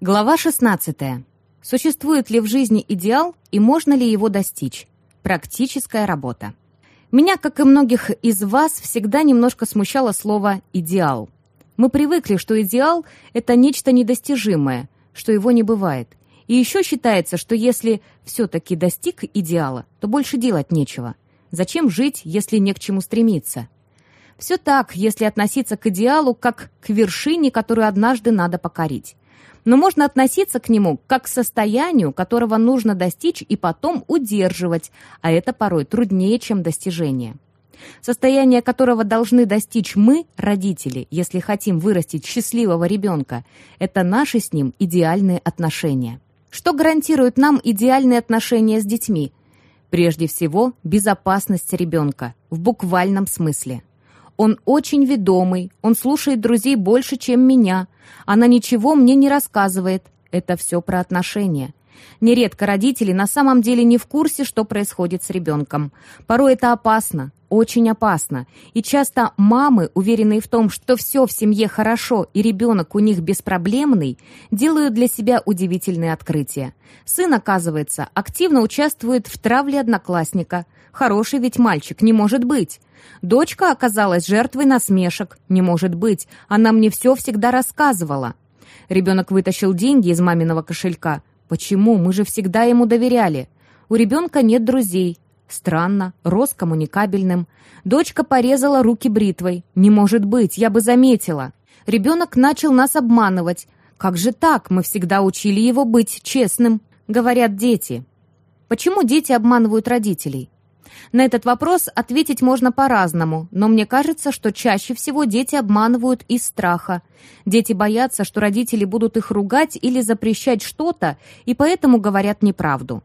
Глава 16. Существует ли в жизни идеал и можно ли его достичь? Практическая работа. Меня, как и многих из вас, всегда немножко смущало слово «идеал». Мы привыкли, что идеал — это нечто недостижимое, что его не бывает. И еще считается, что если все-таки достиг идеала, то больше делать нечего. Зачем жить, если не к чему стремиться? Все так, если относиться к идеалу как к вершине, которую однажды надо покорить но можно относиться к нему как к состоянию, которого нужно достичь и потом удерживать, а это порой труднее, чем достижение. Состояние которого должны достичь мы, родители, если хотим вырастить счастливого ребенка, это наши с ним идеальные отношения. Что гарантирует нам идеальные отношения с детьми? Прежде всего, безопасность ребенка, в буквальном смысле. Он очень ведомый, он слушает друзей больше, чем меня. Она ничего мне не рассказывает. Это все про отношения. Нередко родители на самом деле не в курсе, что происходит с ребенком. Порой это опасно, очень опасно. И часто мамы, уверенные в том, что все в семье хорошо и ребенок у них беспроблемный, делают для себя удивительные открытия. Сын, оказывается, активно участвует в травле одноклассника. Хороший ведь мальчик, не может быть. Дочка оказалась жертвой насмешек. Не может быть, она мне все всегда рассказывала. Ребенок вытащил деньги из маминого кошелька. Почему? Мы же всегда ему доверяли. У ребенка нет друзей. Странно, рос коммуникабельным. Дочка порезала руки бритвой. Не может быть, я бы заметила. Ребенок начал нас обманывать. Как же так? Мы всегда учили его быть честным. Говорят дети. Почему дети обманывают родителей? На этот вопрос ответить можно по-разному, но мне кажется, что чаще всего дети обманывают из страха. Дети боятся, что родители будут их ругать или запрещать что-то, и поэтому говорят неправду.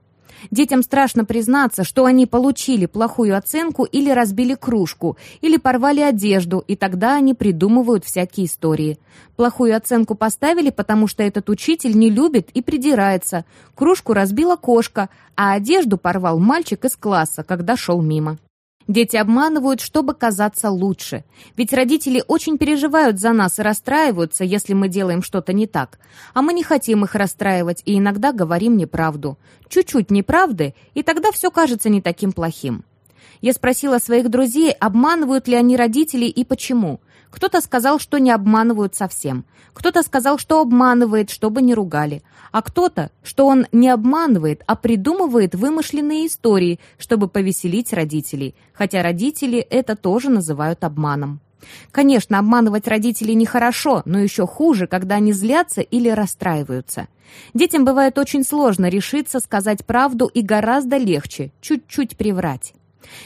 Детям страшно признаться, что они получили плохую оценку или разбили кружку, или порвали одежду, и тогда они придумывают всякие истории. Плохую оценку поставили, потому что этот учитель не любит и придирается. Кружку разбила кошка, а одежду порвал мальчик из класса, когда шел мимо. Дети обманывают, чтобы казаться лучше. Ведь родители очень переживают за нас и расстраиваются, если мы делаем что-то не так. А мы не хотим их расстраивать и иногда говорим неправду. Чуть-чуть неправды, и тогда все кажется не таким плохим. Я спросила своих друзей, обманывают ли они родителей и почему. Кто-то сказал, что не обманывают совсем. Кто-то сказал, что обманывает, чтобы не ругали. А кто-то, что он не обманывает, а придумывает вымышленные истории, чтобы повеселить родителей. Хотя родители это тоже называют обманом. Конечно, обманывать родителей нехорошо, но еще хуже, когда они злятся или расстраиваются. Детям бывает очень сложно решиться сказать правду и гораздо легче чуть-чуть приврать.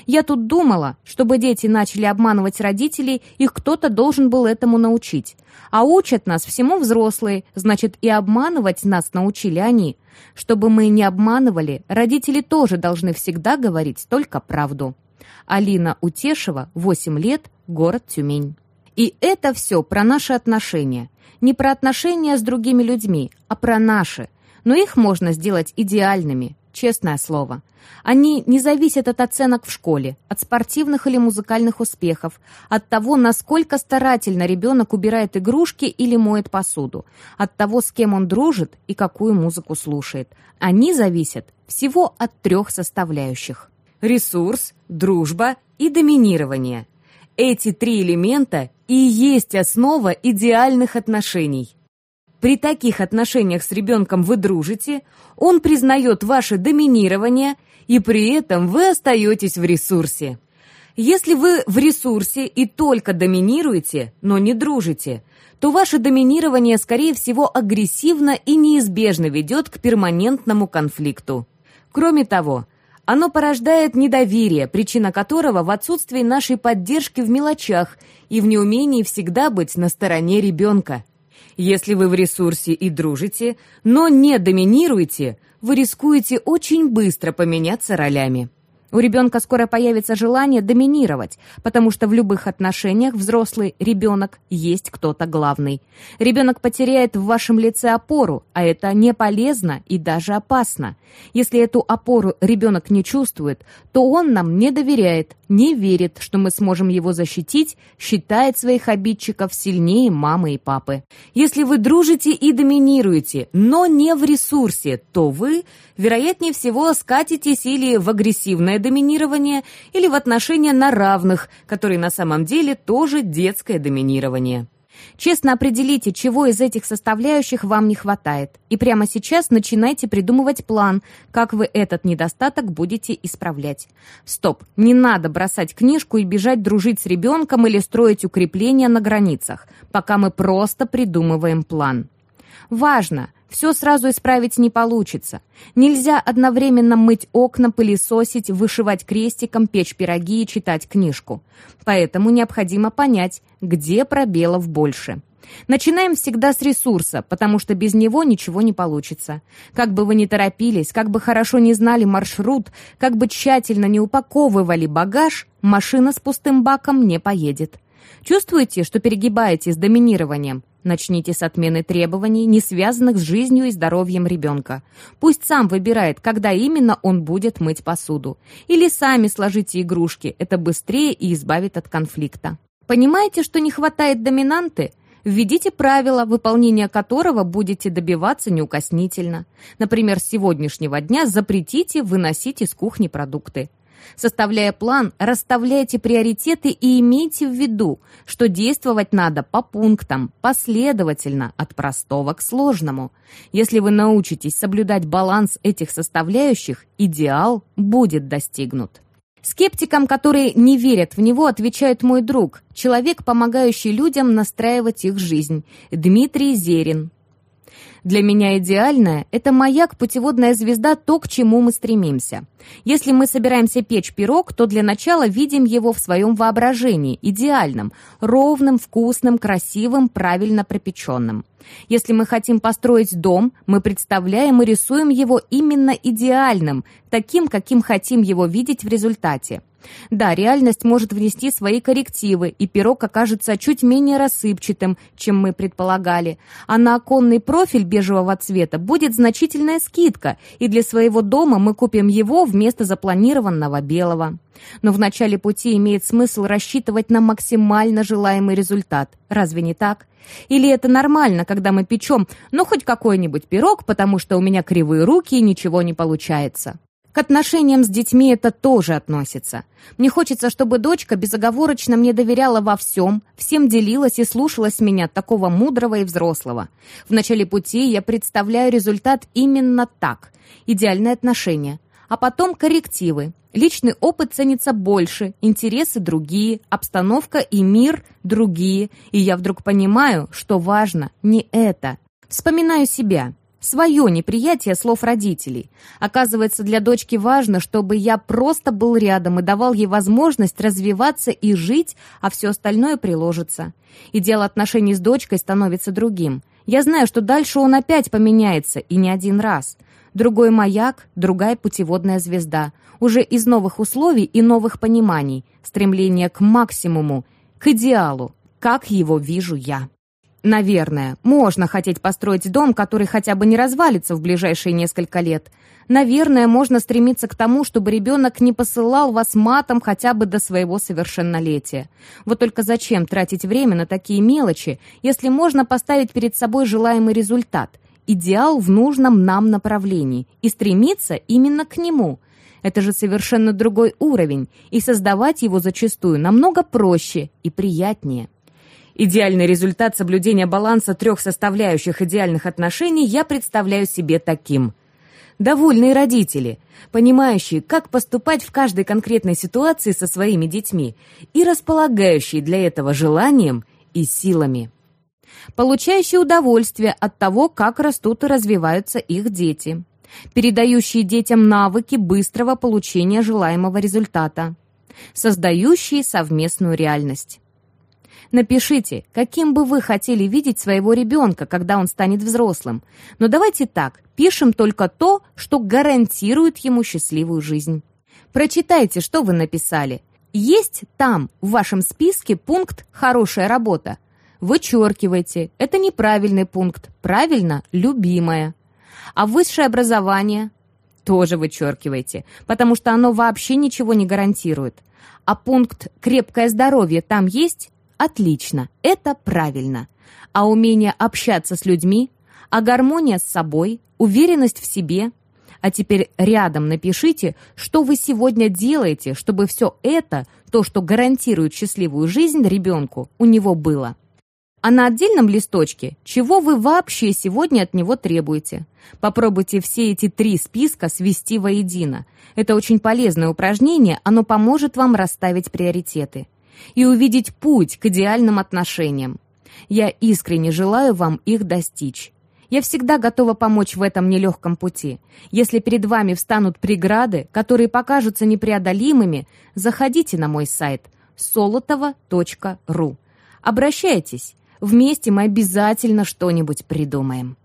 Я тут думала, чтобы дети начали обманывать родителей, их кто-то должен был этому научить. А учат нас всему взрослые, значит, и обманывать нас научили они. Чтобы мы не обманывали, родители тоже должны всегда говорить только правду. Алина Утешева, 8 лет, город Тюмень. И это все про наши отношения. Не про отношения с другими людьми, а про наши. Но их можно сделать идеальными, честное слово. Они не зависят от оценок в школе, от спортивных или музыкальных успехов, от того, насколько старательно ребенок убирает игрушки или моет посуду, от того, с кем он дружит и какую музыку слушает. Они зависят всего от трех составляющих. Ресурс, дружба и доминирование. Эти три элемента и есть основа идеальных отношений. При таких отношениях с ребенком вы дружите, он признает ваше доминирование, и при этом вы остаетесь в ресурсе. Если вы в ресурсе и только доминируете, но не дружите, то ваше доминирование, скорее всего, агрессивно и неизбежно ведет к перманентному конфликту. Кроме того, оно порождает недоверие, причина которого в отсутствии нашей поддержки в мелочах и в неумении всегда быть на стороне ребенка. Если вы в ресурсе и дружите, но не доминируете, вы рискуете очень быстро поменяться ролями. У ребенка скоро появится желание доминировать, потому что в любых отношениях взрослый ребенок есть кто-то главный. Ребенок потеряет в вашем лице опору, а это не полезно и даже опасно. Если эту опору ребенок не чувствует, то он нам не доверяет, не верит, что мы сможем его защитить, считает своих обидчиков сильнее мамы и папы. Если вы дружите и доминируете, но не в ресурсе, то вы, вероятнее всего, скатитесь или в агрессивное доминирование, или в отношения на равных, которые на самом деле тоже детское доминирование. Честно определите, чего из этих составляющих вам не хватает, и прямо сейчас начинайте придумывать план, как вы этот недостаток будете исправлять. Стоп, не надо бросать книжку и бежать дружить с ребенком или строить укрепления на границах, пока мы просто придумываем план. Важно, все сразу исправить не получится. Нельзя одновременно мыть окна, пылесосить, вышивать крестиком, печь пироги и читать книжку. Поэтому необходимо понять, где пробелов больше. Начинаем всегда с ресурса, потому что без него ничего не получится. Как бы вы ни торопились, как бы хорошо не знали маршрут, как бы тщательно не упаковывали багаж, машина с пустым баком не поедет. Чувствуете, что перегибаете с доминированием? Начните с отмены требований, не связанных с жизнью и здоровьем ребенка. Пусть сам выбирает, когда именно он будет мыть посуду. Или сами сложите игрушки, это быстрее и избавит от конфликта. Понимаете, что не хватает доминанты? Введите правила, выполнения которого будете добиваться неукоснительно. Например, с сегодняшнего дня запретите выносить из кухни продукты. Составляя план, расставляйте приоритеты и имейте в виду, что действовать надо по пунктам, последовательно, от простого к сложному. Если вы научитесь соблюдать баланс этих составляющих, идеал будет достигнут. Скептикам, которые не верят в него, отвечает мой друг, человек, помогающий людям настраивать их жизнь, Дмитрий Зерин, для меня идеальное – это маяк, путеводная звезда, то, к чему мы стремимся. Если мы собираемся печь пирог, то для начала видим его в своем воображении, идеальным, ровным, вкусным, красивым, правильно пропеченным. Если мы хотим построить дом, мы представляем и рисуем его именно идеальным, таким, каким хотим его видеть в результате. Да, реальность может внести свои коррективы, и пирог окажется чуть менее рассыпчатым, чем мы предполагали. А на оконный профиль бежевого цвета будет значительная скидка, и для своего дома мы купим его вместо запланированного белого. Но в начале пути имеет смысл рассчитывать на максимально желаемый результат. Разве не так? Или это нормально, когда мы печем, ну, хоть какой-нибудь пирог, потому что у меня кривые руки и ничего не получается? К отношениям с детьми это тоже относится. Мне хочется, чтобы дочка безоговорочно мне доверяла во всем, всем делилась и слушалась меня, такого мудрого и взрослого. В начале пути я представляю результат именно так. Идеальные отношения. А потом коррективы. Личный опыт ценится больше, интересы другие, обстановка и мир другие. И я вдруг понимаю, что важно не это. Вспоминаю себя свое неприятие слов родителей. Оказывается, для дочки важно, чтобы я просто был рядом и давал ей возможность развиваться и жить, а все остальное приложится. И дело отношений с дочкой становится другим. Я знаю, что дальше он опять поменяется, и не один раз. Другой маяк, другая путеводная звезда. Уже из новых условий и новых пониманий. Стремление к максимуму, к идеалу, как его вижу я. Наверное, можно хотеть построить дом, который хотя бы не развалится в ближайшие несколько лет. Наверное, можно стремиться к тому, чтобы ребенок не посылал вас матом хотя бы до своего совершеннолетия. Вот только зачем тратить время на такие мелочи, если можно поставить перед собой желаемый результат, идеал в нужном нам направлении, и стремиться именно к нему – это же совершенно другой уровень, и создавать его зачастую намного проще и приятнее. Идеальный результат соблюдения баланса трех составляющих идеальных отношений я представляю себе таким. Довольные родители, понимающие, как поступать в каждой конкретной ситуации со своими детьми и располагающие для этого желанием и силами. Получающие удовольствие от того, как растут и развиваются их дети. Передающие детям навыки быстрого получения желаемого результата. Создающие совместную реальность. Напишите, каким бы вы хотели видеть своего ребенка, когда он станет взрослым. Но давайте так, пишем только то, что гарантирует ему счастливую жизнь. Прочитайте, что вы написали. Есть там, в вашем списке, пункт «Хорошая работа». Вычеркивайте. Это неправильный пункт. Правильно – любимая. А высшее образование? Тоже вычеркивайте, потому что оно вообще ничего не гарантирует. А пункт «крепкое здоровье» там есть? Отлично, это правильно. А умение общаться с людьми, а гармония с собой, уверенность в себе. А теперь рядом напишите, что вы сегодня делаете, чтобы все это, то, что гарантирует счастливую жизнь ребенку, у него было. А на отдельном листочке, чего вы вообще сегодня от него требуете? Попробуйте все эти три списка свести воедино. Это очень полезное упражнение, оно поможет вам расставить приоритеты и увидеть путь к идеальным отношениям. Я искренне желаю вам их достичь. Я всегда готова помочь в этом нелегком пути. Если перед вами встанут преграды, которые покажутся непреодолимыми, заходите на мой сайт solotova.ru. Обращайтесь. Вместе мы обязательно что-нибудь придумаем.